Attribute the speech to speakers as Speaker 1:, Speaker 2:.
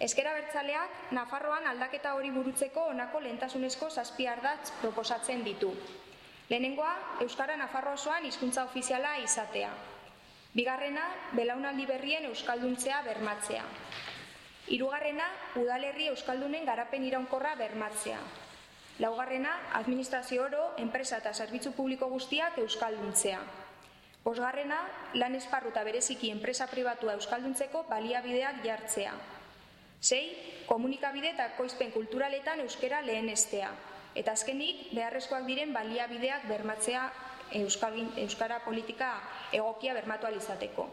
Speaker 1: Ezkera bertzaleak, Nafarroan aldaketa hori burutzeko honako lehentasunezko zazpi ardatz proposatzen ditu. Lehenengoa, Euskara Nafarro osoan hizkuntza ofiziala izatea. Bigarrena, belaunaldi berrien euskalduntzea bermatzea. Hirugarrena, udalerri euskaldunen garapen iraunkorra bermatzea. Laugarrena, administrazio oro, enpresa eta zerbitzu publiko guztiak euskalduntzea. Bosgarrena, lan esparru eta bereziki enpresa pribatua euskalduntzeko baliabideak jartzea. Sei, komunikabide eta koizpen kulturaletan euskera lehenestea. Eta azkenik, beharrezkoak diren baliabideak bermatzea euskara politika egokia bermatu alizateko.